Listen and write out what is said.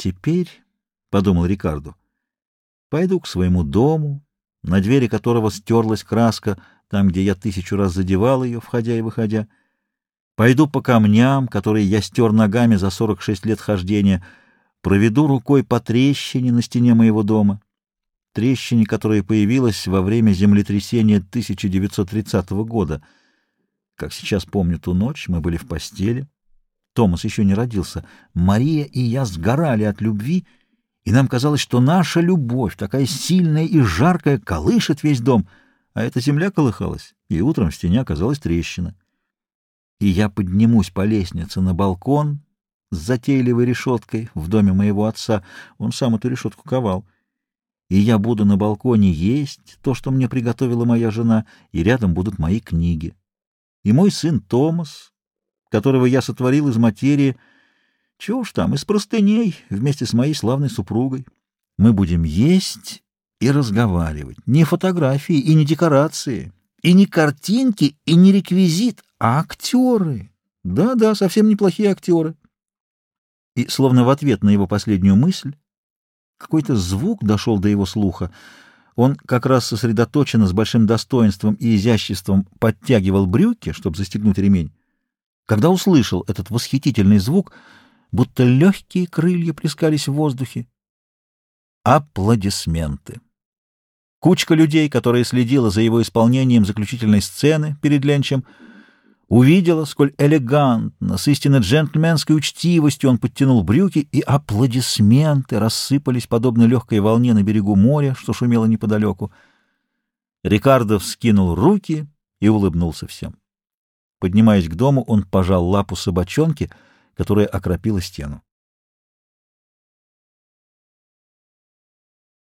теперь, — подумал Рикардо, — пойду к своему дому, на двери которого стерлась краска, там, где я тысячу раз задевал ее, входя и выходя. Пойду по камням, которые я стер ногами за 46 лет хождения, проведу рукой по трещине на стене моего дома, трещине, которая появилась во время землетрясения 1930 года. Как сейчас помню ту ночь, мы были в постели. Томас еще не родился. Мария и я сгорали от любви, и нам казалось, что наша любовь, такая сильная и жаркая, колышет весь дом, а эта земля колыхалась, и утром в стене оказалась трещина. И я поднимусь по лестнице на балкон с затейливой решеткой в доме моего отца, он сам эту решетку ковал, и я буду на балконе есть то, что мне приготовила моя жена, и рядом будут мои книги. И мой сын Томас, которого я сотворил из материи, чего уж там, из простыней, вместе с моей славной супругой. Мы будем есть и разговаривать. Не фотографии и не декорации, и не картинки, и не реквизит, а актеры. Да-да, совсем неплохие актеры. И, словно в ответ на его последнюю мысль, какой-то звук дошел до его слуха. Он как раз сосредоточенно, с большим достоинством и изяществом подтягивал брюки, чтобы застегнуть ремень. Когда услышал этот восхитительный звук, будто легкие крылья плескались в воздухе. Аплодисменты. Кучка людей, которая следила за его исполнением заключительной сцены перед Ленчем, увидела, сколь элегантно, с истинно джентльменской учтивостью он подтянул брюки, и аплодисменты рассыпались, подобно легкой волне на берегу моря, что шумело неподалеку. Рикардо вскинул руки и улыбнулся всем. Поднимаясь к дому, он пожал лапу собачонки, которая окропила стену.